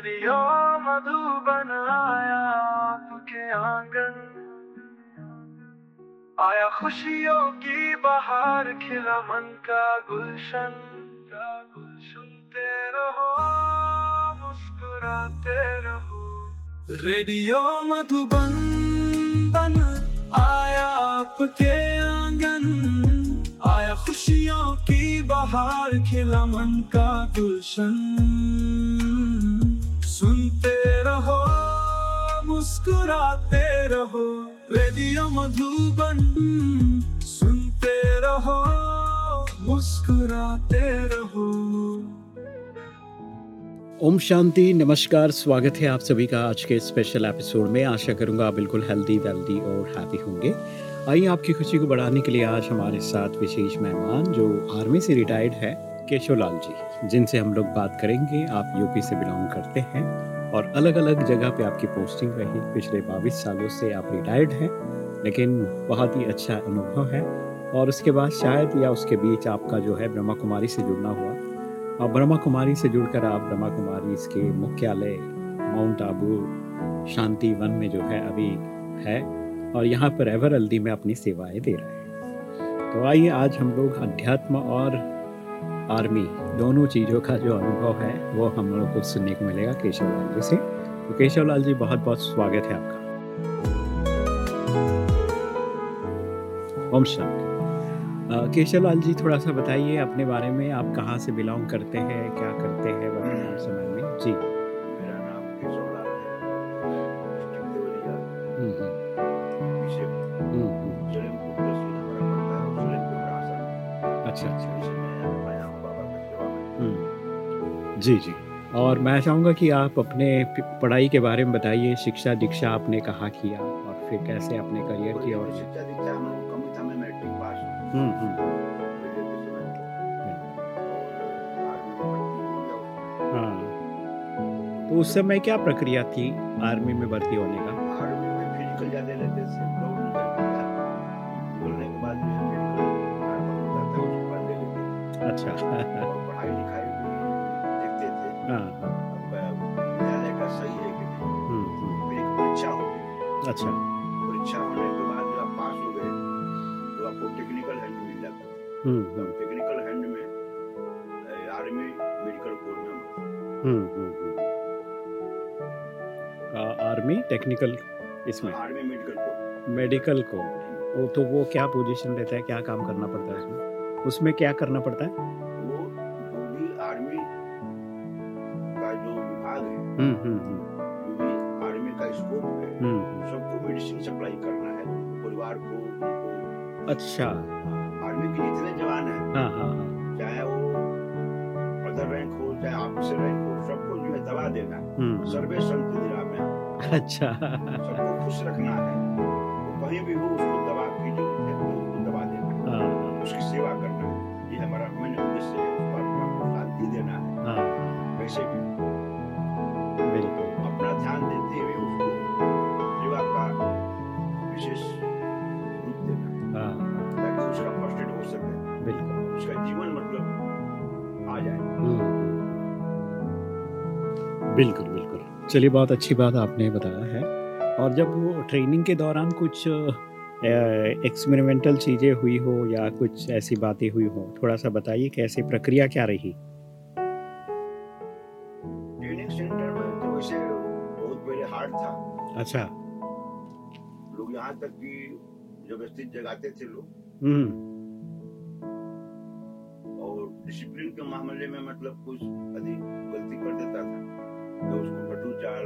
Radio Madhuban आया आपके आँगन। आया खुशियों की बहार, खिला मन का गुलशन। का सुनते रहो, मुस्कुराते रहो। रेडियो मधुबन बन, आया आपके आँगन। आया खुशियों की बहार, खिला मन का गुलशन। सुनते रहो, मुस्कुराते रहो, रेडियो मधुबन। सुनते रहो, मुस्कुराते रहो। ओम शांति, नमस्कार, स्वागत है आप सभी का आज के स्पेशल एपिसोड में। आशा करूँगा आप बिल्कुल हेल्दी वेल्दी और हैप्पी होंगे। आइए, आपकी खुशी को बढ़ाने के लिए आज हमारे साथ विशेष मेहमान, जो आर्मी से रिटायर्ड है। केशव लाल जी, जिनसे हम लोग बात करेंगे, आप यूपी से बिलोंग करते हैं और अलग अलग जगह पे आपकी पोस्टिंग रही। पिछले बाईस सालों से आप रिटायर्ड हैं, लेकिन बहुत ही अच्छा अनुभव है और उसके बाद शायद या उसके बीच आपका जो है ब्रह्मा कुमारी से जुड़ना हुआ। और ब्रह्मा कुमारी से जुड़कर आप ब्रह्मा कुमारी इसके मुख्यालय माउंट आबू शांति वन में जो है अभी है और यहाँ पर एवर में अपनी सेवाएँ दे रहे हैं। तो आइए, आज हम लोग अध्यात्म और आर्मी, दोनों चीज़ों का जो अनुभव है, वो हम लोग को सुनने को मिलेगा केशव लाल जी से। तो केशव लाल जी बहुत बहुत स्वागत है आपका। ओम शांति केशव लाल जी थोड़ा सा बताइए, अपने बारे में, आप कहाँ से बिलोंग करते हैं, क्या करते हैं समय में? जी। जी जी। और मैं चाहूँगा कि आप अपने पढ़ाई के बारे में बताइए शिक्षा दीक्षा आपने कहाँ किया और फिर कैसे अपने करियर की और शिक्षा दीक्षा हम लोग कम था मैट्रिक पास हम्म हम्म। में हो। तो उस समय क्या प्रक्रिया थी आर्मी में भर्ती होने का? आर्मी में फ़िज़िकल ज़्यादा लेते थे निकलने के बाद अच्छा। विद्यालय का सही है कि नहीं? हम्म, हम्म, परीक्षा थी अच्छा। परीक्षा होने के बाद जब आप पास हो गए तो आपको टेक्निकल हैंड मिल। जाता हम्म। टेक्निकल हैंड में आर्मी मेडिकल कोर में हम हम्म आर्मी टेक्निकल इसमें? आर्मी मेडिकल कोर मेडिकल को वो तो वो क्या पोजीशन रहता है क्या काम करना पड़ता है उसमें? उसमें क्या करना पड़ता है? हम्म हम्म हम्म। आर्मी का स्कोप है। सबको मेडिसिन सप्लाई करना है परिवार को उनको। अच्छा। आर्मी के जितने जवान हैं। हाँ हाँ चाहे वो अदर रैंक हो चाहे ऑफिसर रैंक हो सबको जो है दवा देना। है सर्वे संत निरामया अच्छा। सबको खुश रखना है। वो कहीं भी हो उसको दवा की ज़रूरत है उसको दवा देना उसकी सेवा चलिए बहुत अच्छी बात आपने बताया है। और जब वो ट्रेनिंग के दौरान कुछ एक्सपेरिमेंटल चीज़ें हुई हो या कुछ ऐसी बातें हुई हो थोड़ा सा बताइए कैसे प्रक्रिया क्या रही? ट्रेनिंग सेंटर में तो वैसे बहुत पहले हार्ड था। अच्छा। लोग यहाँ तक कि व्यवस्थित जगाते थे लोग। हम्म। और डिसिप्लिन के मामले में मतलब कुछ अधिक गलती कर देता था। तो उसको पटू चाल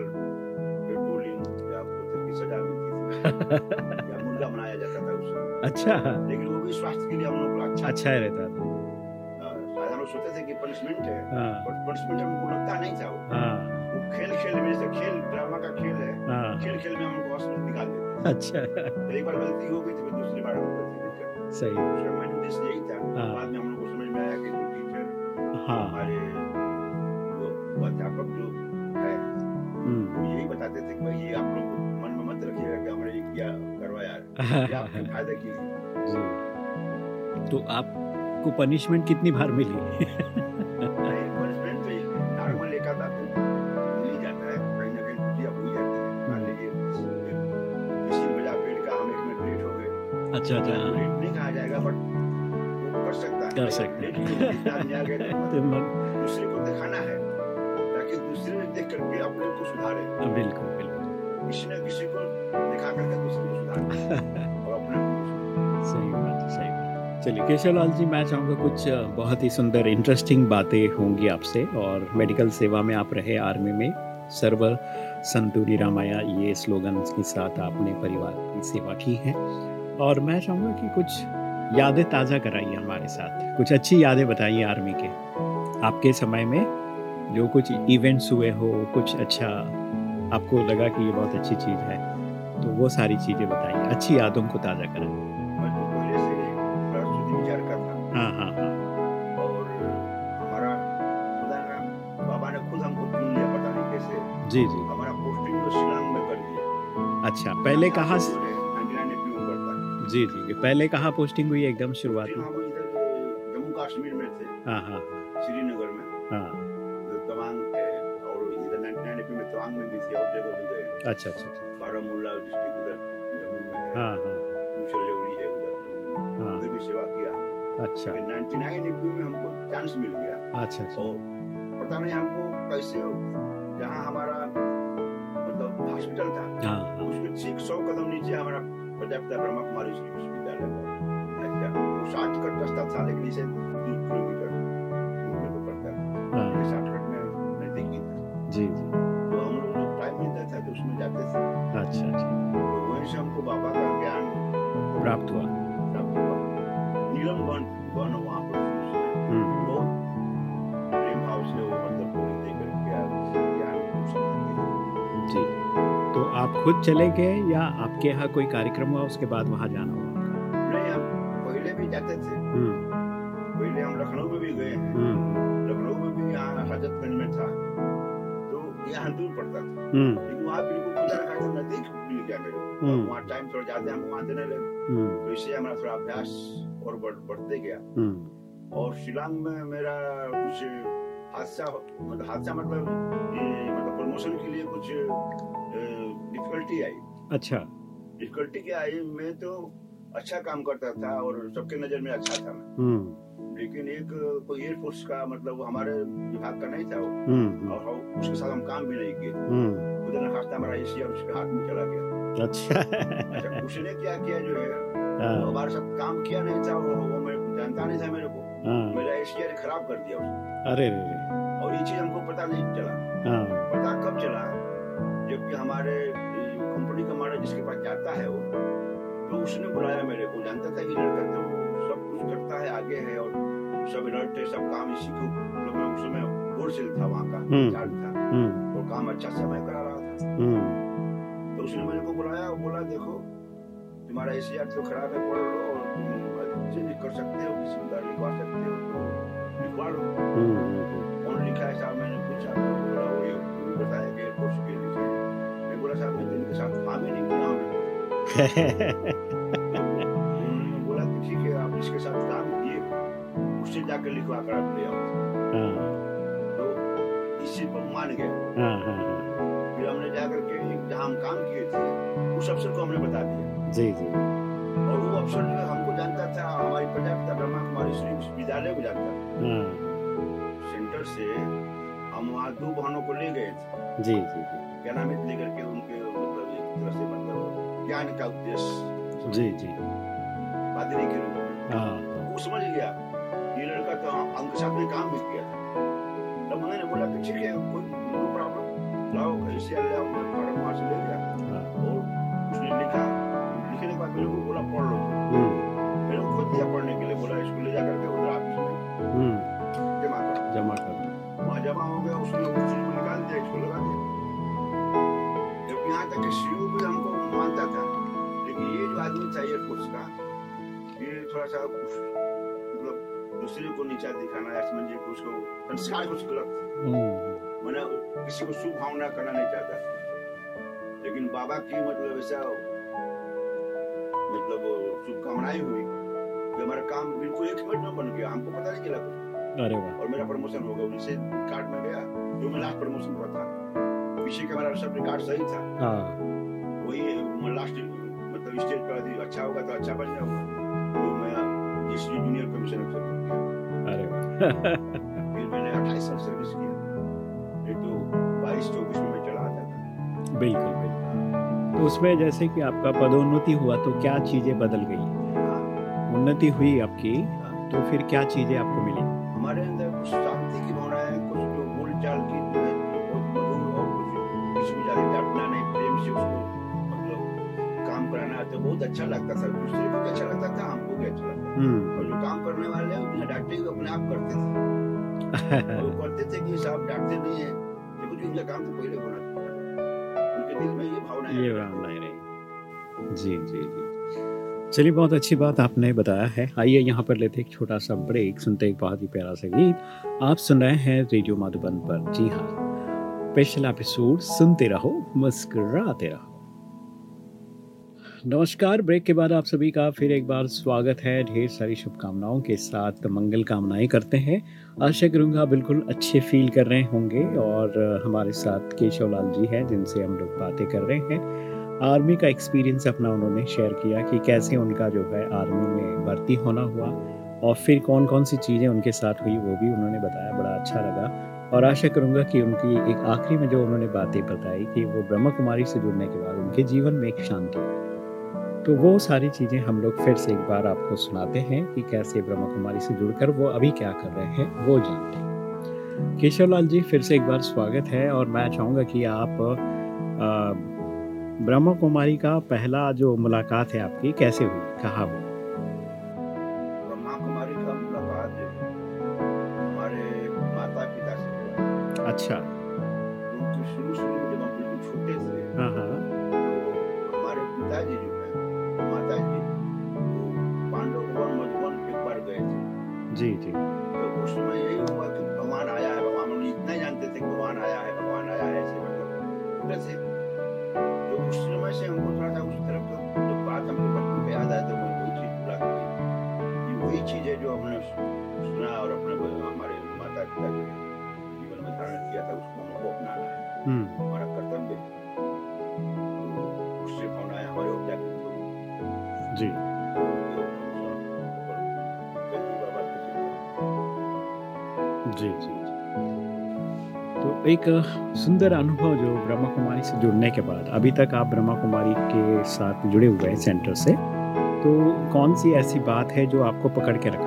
पेट्रोलिंग या पुत्र की सजा मिलती थी। या मुर्गा बनाया जाता था उससे अच्छा। लेकिन वो भी स्वास्थ्य के लिए हम लोग को अच्छा अच्छा रहता था। साधारण लोग सोचते थे कि पनिशमेंट है हाँ। बट पनिशमेंट हमको लगता नहीं था वो। हाँ। खेल खेल में जैसे खेल ड्रामा का खेल है हाँ। खेल खेल में हमको हॉस्पिटल निकाल देते अच्छा। तो एक बार गलती हो गई तो दूसरी बार हम गलती सही। उसका मेन उद्देश्य यही था। हाँ। बाद में हम लोग को समझ में आया कि टीचर हाँ। हमारे वो अध्यापक जो है हम्म। वो यही बताते थे कि ये आप लोग मन में मत रखिएगा कि हमने ये किया आपके की। हम्म। तो आपको पनिशमेंट कितनी बार मिली? तो तो हम्म। अच्छा अच्छा हाँ। नहीं कहा जाएगा बट कर सकता है। कर सकते हैं। चलिए केशवलाल जी मैं चाहूँगा कुछ बहुत ही सुंदर इंटरेस्टिंग बातें होंगी आपसे और मेडिकल सेवा में आप रहे आर्मी में। सर्व संतूरी रामाया, ये स्लोगन के साथ आपने परिवार की सेवा की है। और मैं चाहूँगा कि कुछ यादें ताज़ा कराइए हमारे साथ। कुछ अच्छी यादें बताइए आर्मी के। आपके समय में जो कुछ इवेंट्स हुए हो, कुछ अच्छा आपको लगा कि ये बहुत अच्छी चीज़ है तो वो सारी चीज़ें बताइए। अच्छी यादों को ताज़ा कराइए। हाँ हाँ हाँ। और हमारा खुदा ने बाबा ने खुद हमको चुन लिया पता नहीं कैसे। जी जी। हमारा पोस्टिंग तो शिलांग में कर दिया। अच्छा पहले कहाँ से- जी जी पहले कहाँ पोस्टिंग हुई एकदम शुरुआत में? जम्मू कश्मीर में थे। हाँ हाँ श्रीनगर में। हाँ। तवांग और इधर नाइनटी एपी में तवांग में भी थे और जगह भी गए अच्छा अच्छा अच्छा। बारामूला डिस्ट्रिक्ट उधर जम्मू में। है हाँ हाँ। है उधर। हाँ। उधर भी सेवा किया। अच्छा। नाइनटी नाइन एपी में हमको चांस मिल गया। अच्छा और पता नहीं हमको कैसे जहाँ हमारा मतलब हॉस्पिटल था हाँ। उसके ठीक सौ कदम नीचे हमारा प्रजापिता ब्रह्मा कुमारी विश्वविद्यालय था अच्छा वो शॉर्टकट रास्ता था लेकिन इसे दो किलोमीटर पड़ता है। हाँ। आप खुद चले गए या आपके यहाँ कोई कार्यक्रम हुआ उसके बाद वहाँ जाना हुआ नहीं हम पहले भी जाते थे। हम्म। पहले हम लखनऊ में भी गए। हम्म। लखनऊ में भी यहाँ में था। तो यहाँ दूर पड़ता था। हम्म। लेकिन वहाँ बिल्कुल खुदा रखा था नज़दीक मिल गया मेरे। वहाँ टाइम थोड़ा ज़्यादा हम वहाँ देने लगे। तो इससे हमारा थोड़ा अभ्यास और बढ़ते गया। और शिलांग में मेरा कुछ हादसा मतलब हादसा मतलब मतलब प्रमोशन के लिए कुछ डिफिकल्टी आई। अच्छा। डिफिकल्टी क्या आई? मैं तो अच्छा काम करता था और सबके नज़र में अच्छा था मैं। हम्म। लेकिन एक कोई एयरफोर्स का मतलब वो हमारे विभाग का नहीं था वो। हम्म और हम उसके साथ हम काम भी नहीं किए। हम्म। खुदा ने खास्ता हमारा एशिया उसके हाथ में चला गया। अच्छा। अच्छा उसने क्या किया जो है? वो हाँ हमारे साथ काम किया नहीं था वो, मैं जानता नहीं था मेरे को। मेरा एशिया ने खराब कर दिया उसने। अरे रे रे। और ये चीज़ हमको पता नहीं चला। हाँ। पता कब चला? जबकि हमारे कंपनी का मालिक जिसके पास जाता है वो तो उसने बुलाया मेरे को। जानता था कि लड़का तो सब कुछ करता है आगे है और सब अलर्ट है सब काम इसी को मतलब उस समय होलसेल था वहाँ का हम्म। चार्ज था। हम्म। और काम अच्छा से मैं करा रहा था। हम्म। तो उसने मेरे को बुलाया और बोला देखो तुम्हारा एशिया तो खराब है पढ़ लो अच्छे भी कर सकते हो किसी का लिखवा सकते हो तो लिखवा लो हम्म कौन लिखा है साहब? मैंने पूछा तो बोला वो ये बताया कि एयरफोर्स के लिखे। मैं बोला साहब मैं तो इनके साथ काम ही। नहीं किया बोला कि ठीक है आप इसके साथ काम किए उससे जाकर लिखवा कर आप ले आओ। हाँ। तो इसी पर मान गए। हाँ हाँ फिर हमने जाकर के जहाँ हम काम किए थे उस अफसर को हमने बता दिया। जी जी। और वो अफसर जो हमको जानता था हमारी प्रजापिता ब्रह्मा कुमारी श्री विश्वविद्यालय को जानता था। सेंटर से हम वहाँ दो बहनों को ले गए थे। जी जी जी। क्या नाम है? लेकर के उनके मतलब एक तरह से मतलब ज्ञान का उद्देश्य। जी जी। पादरी के रूप में। हाँ। वो समझ गया। ये लड़का तो हमके साथ में काम भी किया था। तब उन्होंने बोला कि ठीक है कोई नो प्रॉब्लम। लाओ कैसे ले गया। हाँ। और उसने लिखा के बाद मेरे को बोला पढ़ लो। हम्म। मेरे को खुद दिया पढ़ने के लिए बोला इसको ले जाकर के उधर ऑफ़िस में हम्म। जमा करो जमा कर वहाँ जमा हो गया उसने उस चीज़ को निकाल दिया इसको लगा दिया। जब यहाँ तक कि सीयू भी हमको मानता था लेकिन ये जो आदमी था एयरफोर्स का ये थोड़ा सा कुछ मतलब दूसरे को नीचा दिखाना या समझिए कि उसको संस्कार कुछ गलत हम्म। मैंने किसी को शुभ भावना करना नहीं चाहता। लेकिन बाबा की मतलब ऐसा शुभकामनाएँ हुई। कि हमारा काम बिल्कुल एक मिनट में बन गया हमको पता नहीं चला कुछ। अरे वाह। और मेरा प्रमोशन हो गया उनसे कार्ड में गया जो मैं लास्ट प्रमोशन हुआ था। पीछे का मेरा सब रिकॉर्ड सही था। हाँ। वही मैं लास्ट मतलब स्टेज पर यदि अच्छा होगा तो अच्छा बन जाऊँगा। तो मैं जिसमें जूनियर कमीशन अफसर बन गया अरे फिर मैंने अट्ठाईस साल सर्विस किया। नहीं तो बाईस चौबीस में चला आता था। बिल्कुल। उसमें जैसे कि आपका पदोन्नति हुआ तो क्या चीज़ें बदल गई? उन्नति हुई आपकी। तो फिर क्या चीज़ें आपको मिली? हमारे अंदर कुछ शांति की भावना है कुछ जो बोल चाल की जो है प्रेम से उसको मतलब काम कराना तो बहुत अच्छा लगता था दूसरे को भी अच्छा लगता था हमको भी अच्छा लगता हम्म। और जो काम करने वाले हैं वो बिना डांटे हुए अपने आप करते थे। वो करते थे कि साहब डांटते नहीं है काम तो पहले दिल में ये भावना ये रही जी जी जी। चलिए, बहुत अच्छी बात आपने बताया है। आइए यहाँ पर लेते एक छोटा सा ब्रेक। सुनते एक बहुत ही प्यारा सा गीत। आप सुन रहे हैं रेडियो मधुबन पर। जी हाँ। स्पेशल एपिसोड, सुनते रहो, मुस्कुराते रहो। नमस्कार। ब्रेक के बाद आप सभी का फिर एक बार स्वागत है। ढेर सारी शुभकामनाओं के साथ मंगल कामनाएँ करते हैं। आशा करूँगा बिल्कुल अच्छे फील कर रहे होंगे और हमारे साथ केशव लाल जी हैं, जिनसे हम लोग बातें कर रहे हैं। आर्मी का एक्सपीरियंस अपना उन्होंने शेयर किया कि कैसे उनका जो है आर्मी में भर्ती होना हुआ और फिर कौन कौन सी चीज़ें उनके साथ हुई, वो भी उन्होंने बताया, बड़ा अच्छा लगा। और आशा करूँगा कि उनकी एक आखिरी में जो उन्होंने बातें बताई कि वो ब्रह्मा कुमारी से जुड़ने के बाद उनके जीवन में एक शांति आई तो वो सारी चीज़ें हम लोग फिर से एक बार आपको सुनाते हैं कि कैसे ब्रह्मा कुमारी से जुड़कर वो अभी क्या कर रहे हैं वो जानते हैं। केशव लाल जी फिर से एक बार स्वागत है और मैं चाहूँगा कि आप ब्रह्मा कुमारी का पहला जो मुलाकात है आपकी कैसे हुई कहाँ हुई? अच्छा। जी जी। तो उस समय यही हुआ कि भगवान आया है, भगवान हम इतना ही जानते थे भगवान आया है, भगवान आया है, ऐसे मतलब। जी जी तो एक सुंदर अनुभव जो ब्रह्मा कुमारी से जुड़ने के बाद, अभी तक आप ब्रह्मा कुमारी के साथ जुड़े हुए हैं सेंटर से तो कौन सी ऐसी बात है जो आपको पकड़ के रखा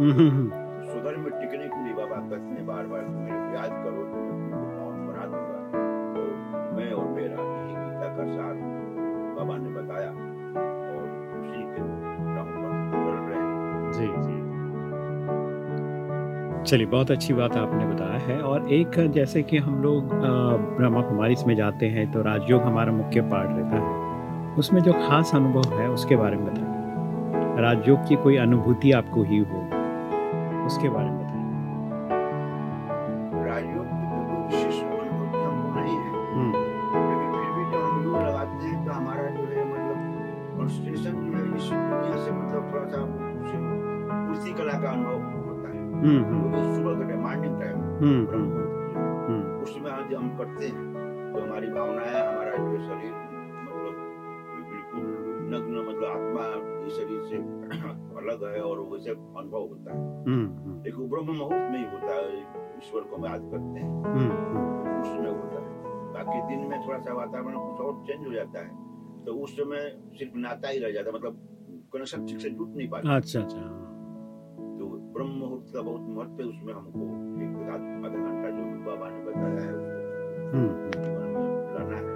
सुधर में टिकने के लिए बाबा कहते हैं बार बार मेरे को याद करो तो मैं तुमको पावन बना दूँगा। तो मैं और मेरा यही गीता का सार बाबा ने बताया, और उसी के चलिए, बहुत अच्छी बात आपने बताया है, और एक जैसे कि हम लोग ब्रह्मा कुमारी में जाते हैं तो राजयोग हमारा मुख्य पार्ट रहता है। उसमें जो खास अनुभव है, उसके बारे में बताइए। राजयोग की कोई अनुभूति आपको ही हो उसके बारे में बताइए राजयोग की तो कोई विशेष नहीं है। हम्म लेकिन फिर भी जब हम योग लगाते हैं तो हमारा जो है मतलब कॉन्सेंट्रेशन जो है इस दुनिया से मतलब थोड़ा सा मूर्ति कला का अनुभव होता सुबह के मॉर्निंग टाइम ब्रह्म मुहूर्त जो उसमें आज हम करते हैं तो हमारी भावनाएँ हमारा जो शरीर मतलब आत्मा इस शरीर से अलग है और वैसे अनुभव होता है लेकिन ब्रह्म मुहूर्त में ही होता है ईश्वर को हम याद करते हैं उस समय होता है बाकी दिन में थोड़ा सा वातावरण कुछ और चेंज हो जाता है तो उस समय सिर्फ़ नाता ही रह जाता है मतलब कनेक्शन ठीक से जुट नहीं पाता अच्छा अच्छा तो ब्रह्म मुहूर्त का बहुत महत्व है उसमें हमको एक आध घंटा जो बाबा ने बताया है उसको लाना है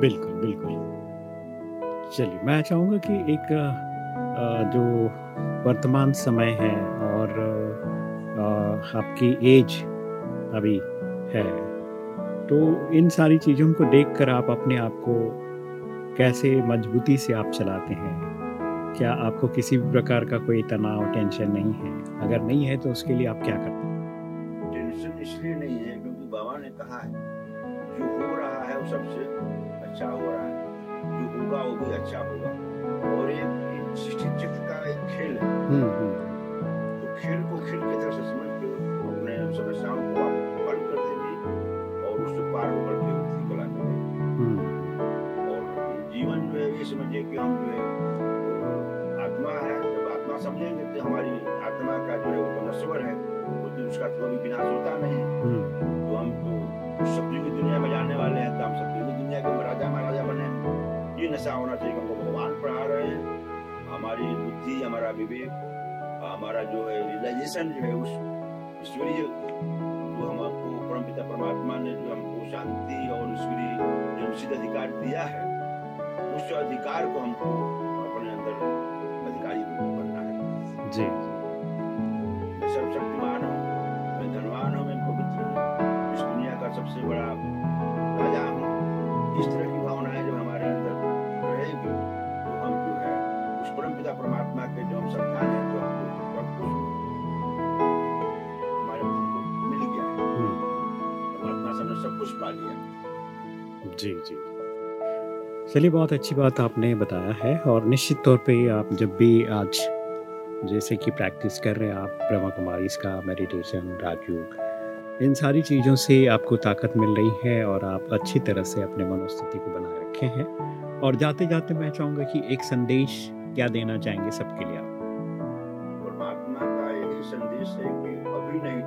बिल्कुल बिल्कुल। चलिए, मैं चाहूँगा कि एक जो वर्तमान समय है और आपकी एज अभी है तो इन सारी चीज़ों को देखकर आप अपने आप को कैसे मजबूती से आप चलाते हैं? क्या आपको किसी भी प्रकार का कोई तनाव, टेंशन नहीं है? अगर नहीं है तो उसके लिए आप क्या करते हैं? टेंशन इसलिए नहीं है, क्योंकि बाबा ने कहा है, जो हो रहा है वो सबसे अच्छा हो रहा है जो होगा वो भी अच्छा होगा। और एक सृष्टि चक्र का एक खेल है हम्म हम्म। तो खेल को खेल की तरह है जो है उस ईश्वरीय जो हमको परमपिता परमात्मा ने जो हमको शांति और ईश्वरीय जो निश्चित अधिकार दिया है उस अधिकार को हमको अपने अंदर अधिकारी बनना है जी जी जी। चलिए, बहुत अच्छी बात आपने बताया है और निश्चित तौर पे आप जब भी आज जैसे कि प्रैक्टिस कर रहे हैं आप, ब्रह्मा कुमारी का मेडिटेशन, राजयोग, इन सारी चीज़ों से आपको ताकत मिल रही है और आप अच्छी तरह से अपने मनोस्थिति को बनाए रखे हैं। और जाते जाते मैं चाहूँगा कि एक संदेश क्या देना चाहेंगे सबके लिए आप? परमात्मा का यही संदेश है कि अभी नहीं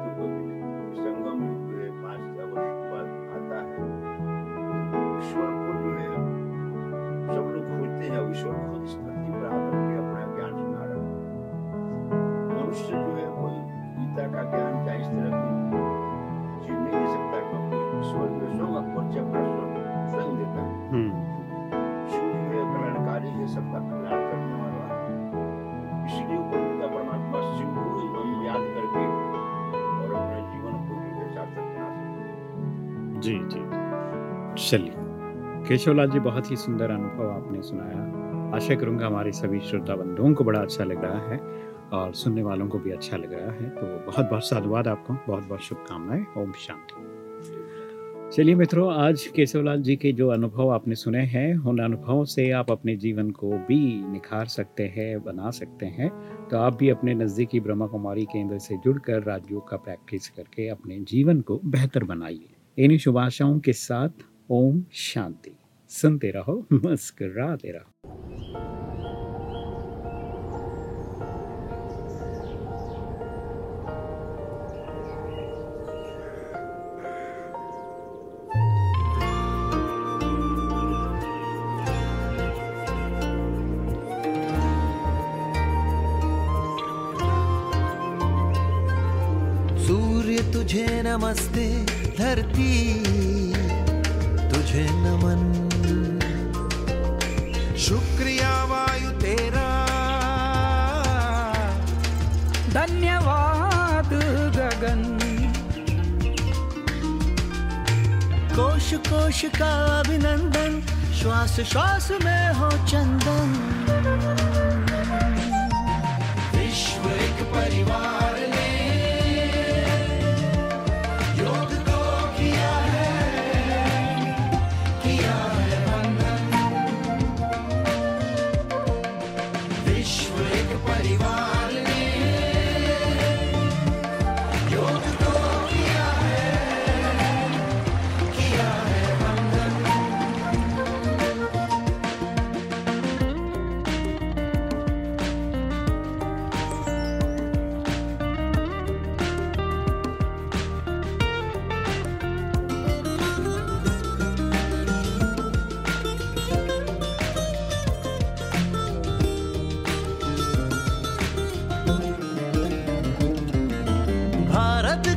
जी जी। चलिए। केशवलाल जी, बहुत ही सुंदर अनुभव आपने सुनाया। आशा करूँगा हमारे सभी श्रोता बंधुओं को बड़ा अच्छा लग रहा है और सुनने वालों को भी अच्छा लग रहा है। तो बहुत बहुत साधुवाद आपको। बहुत बहुत शुभकामनाएँ। ओम शांति। चलिए मित्रों, आज केशवलाल जी के जो अनुभव आपने सुने हैं, उन अनुभवों से आप अपने जीवन को भी निखार सकते हैं, बना सकते हैं। तो आप भी अपने नज़दीकी ब्रह्मा कुमारी केंद्र से जुड़कर राजयोग का प्रैक्टिस करके अपने जीवन को बेहतर बनाइए। इन्हीं शुभ आशाओं के साथ ओम शांति। सुनते रहो मुस्कुराते रहो। सूर्य तुझे नमस्ते। धरती, तुझे नमन। शुक्रिया वायु तेरा। धन्यवाद गगन। कोश कोश का अभिनंदन श्वास श्वास में हो चंदन। भारत